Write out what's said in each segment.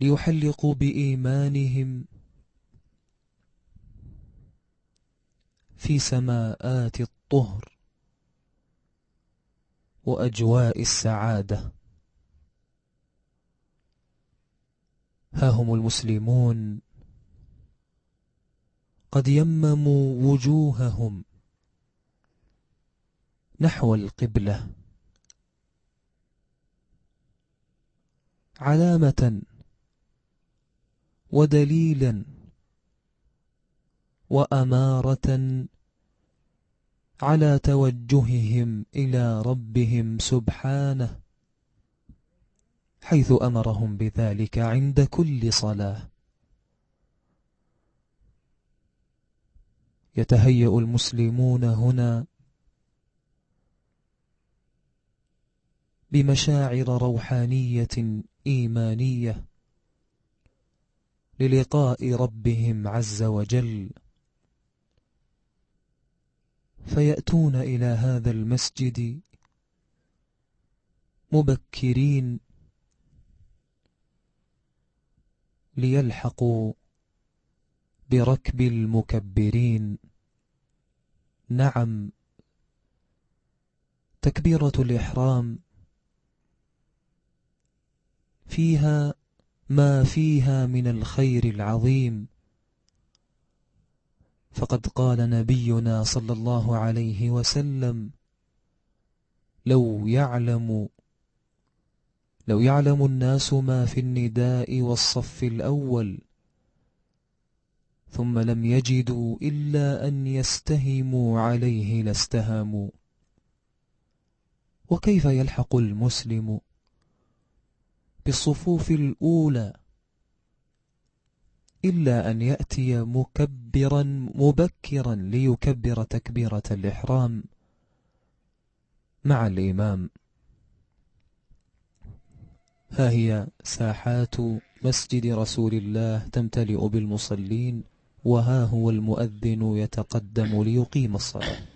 ليحلقوا بإيمانهم في سماءات الطهر وأجواء السعادة. ها هم المسلمون. قد يمموا وجوههم نحو القبلة. علامة ودليلا وأمارة على توجههم إلى ربهم سبحانه حيث أمرهم بذلك عند كل صلاة. يتهيأ المسلمون هنا بمشاعر روحانية إيمانية للقاء ربهم عز وجل. فيأتون إلى هذا المسجد مبكرين ليلحقوا بركب المكبرين. نعم تكبيرة الإحرام فيها ما فيها من الخير العظيم. فقد قال نبينا صلى الله عليه وسلم لو يعلم لو يعلم الناس ما في النداء والصف الأول ثم لم يجدوا إلا أن يستهموا عليه لاستهموا. وكيف يلحق المسلم؟ بالصفوف الأولى إلا أن يأتي مكبرا مبكرا ليكبر تكبيرة الإحرام مع الإمام. ها هي ساحات مسجد رسول الله تمتلئ بالمصلين وها هو المؤذن يتقدم ليقيم الصلاة.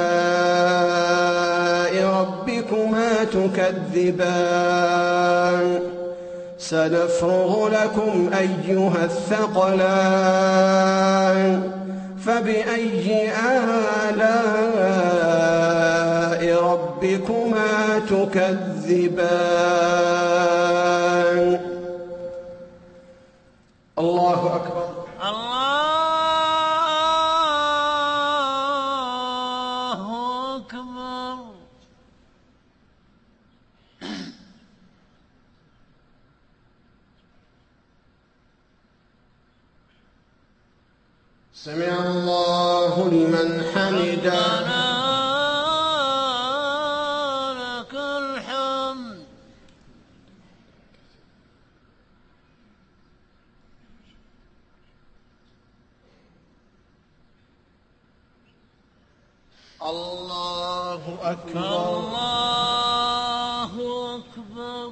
تكذبان. سنفرغ لكم أيها الثقلان. فبأي آلاء ربكما تكذبان؟ الله أكبر. الله أكبر سمع الله لمن حمده ربنا لك الحمد الله أكبر الله أكبر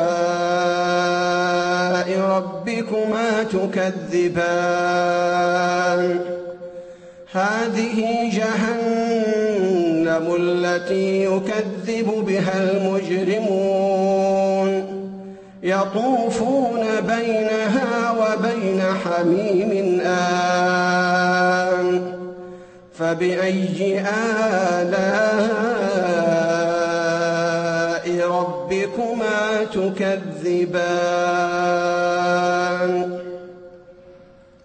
ربكما تكذبان. هذه جهنم التي يكذب بها المجرمون. يطوفون بينها وبين حميم آن. فبأي آلاء ربكما تكذبان؟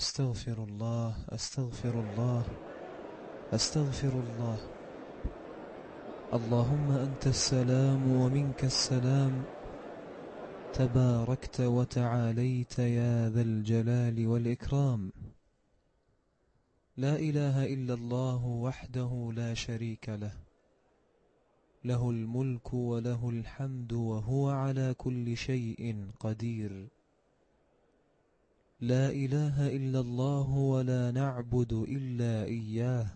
أستغفر الله أستغفر الله أستغفر الله. اللهم أنت السلام ومنك السلام. تباركت وتعاليت يا ذا الجلال والإكرام. لا إله إلا الله وحده لا شريك له. له الملك وله الحمد وهو على كل شيء قدير. لا إله إلا الله ولا نعبد إلا إياه.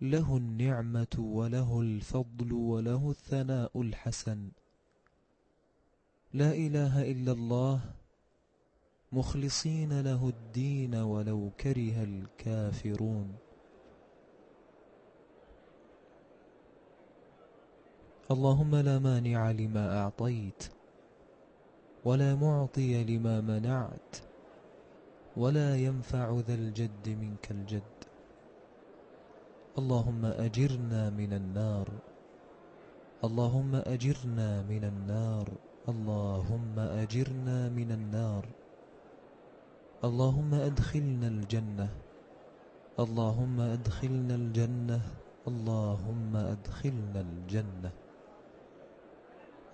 له النعمة وله الفضل وله الثناء الحسن. لا إله إلا الله. مخلصين له الدين ولو كره الكافرون. اللهم لا مانع لما أعطيت. ولا معطي لما منعت ولا ينفع ذا الجد منك الجد. اللهم أجرنا من النار اللهم أجرنا من النار اللهم أجرنا من النار. اللهم أدخلنا الجنة اللهم أدخلنا الجنة اللهم أدخلنا الجنة.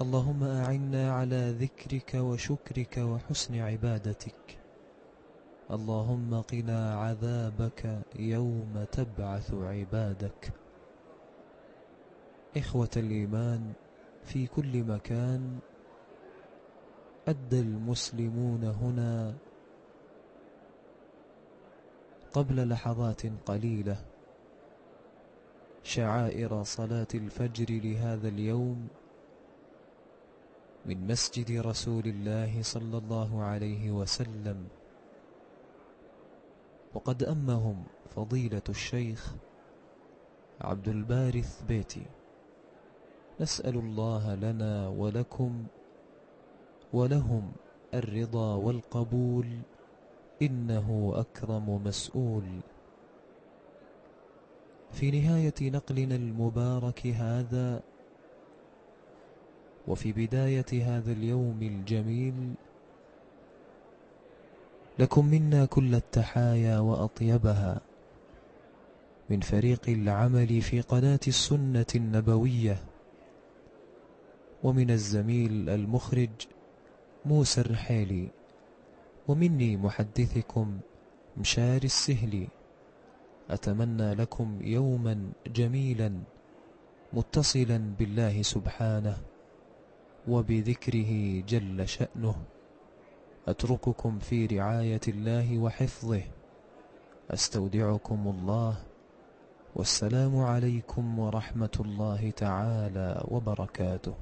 اللهم أعنا على ذكرك وشكرك وحسن عبادتك. اللهم قنا عذابك يوم تبعث عبادك. إخوة الإيمان في كل مكان أدى المسلمون هنا قبل لحظات قليلة شعائر صلاة الفجر لهذا اليوم. من مسجد رسول الله صلى الله عليه وسلم. وقد أمهم فضيلة الشيخ عبد البارث بيتي. نسأل الله لنا ولكم ولهم الرضا والقبول إنه أكرم مسؤول. في نهاية نقلنا المبارك هذا وفي بداية هذا اليوم الجميل لكم منا كل التحايا وأطيبها من فريق العمل في قناة السنة النبوية ومن الزميل المخرج موسى الرحيلي ومني محدثكم مشاري السهلي. أتمنى لكم يوما جميلا متصلا بالله سبحانه. وبذكره جل شأنه. أترككم في رعاية الله وحفظه. أستودعكم الله. والسلام عليكم ورحمة الله تعالى وبركاته.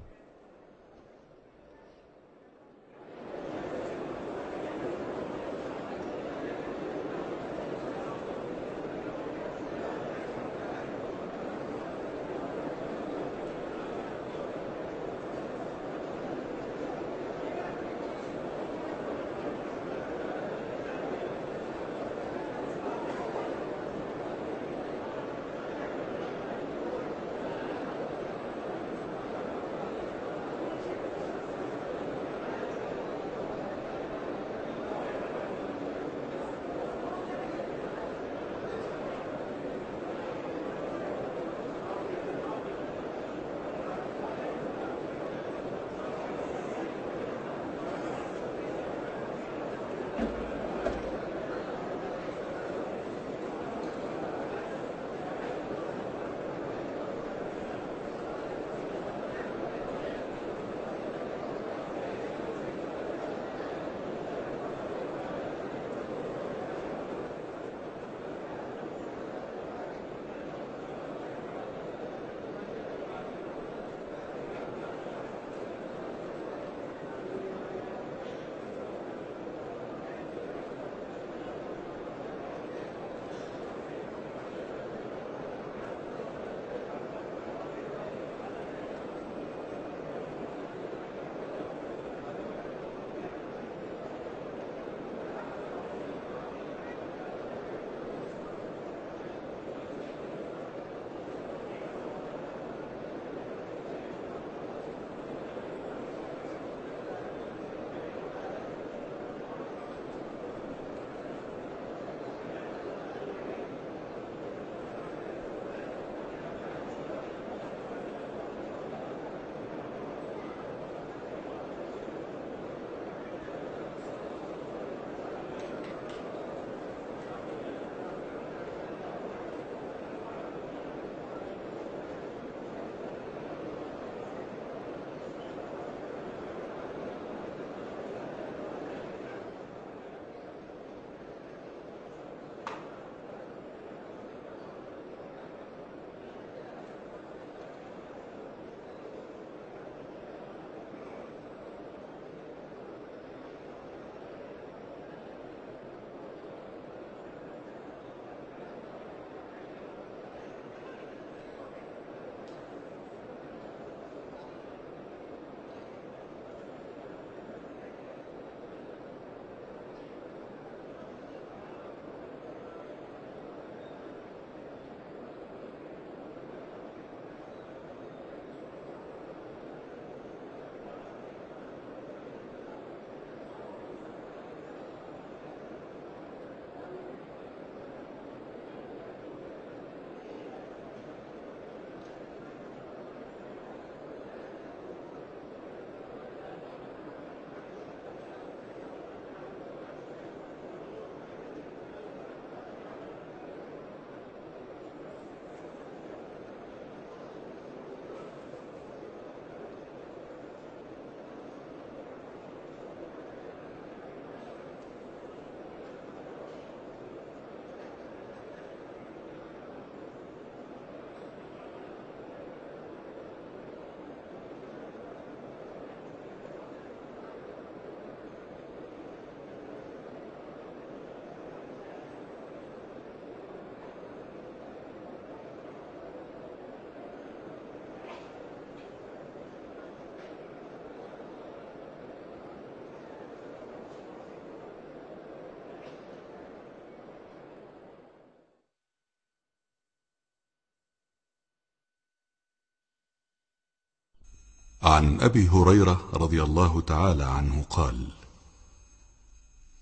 عن أبي هريرة رضي الله تعالى عنه قال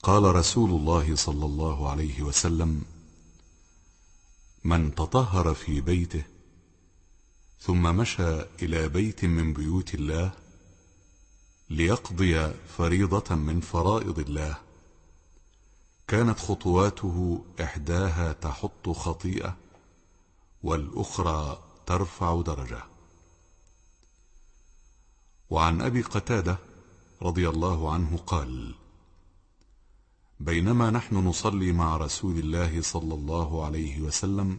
قال رسول الله صلى الله عليه وسلم من تطهر في بيته ثم مشى إلى بيت من بيوت الله ليقضي فريضة من فرائض الله كانت خطواته إحداها تحط خطيئة والأخرى ترفع درجة. وعن أبي قتادة رضي الله عنه قال بينما نحن نصلي مع رسول الله صلى الله عليه وسلم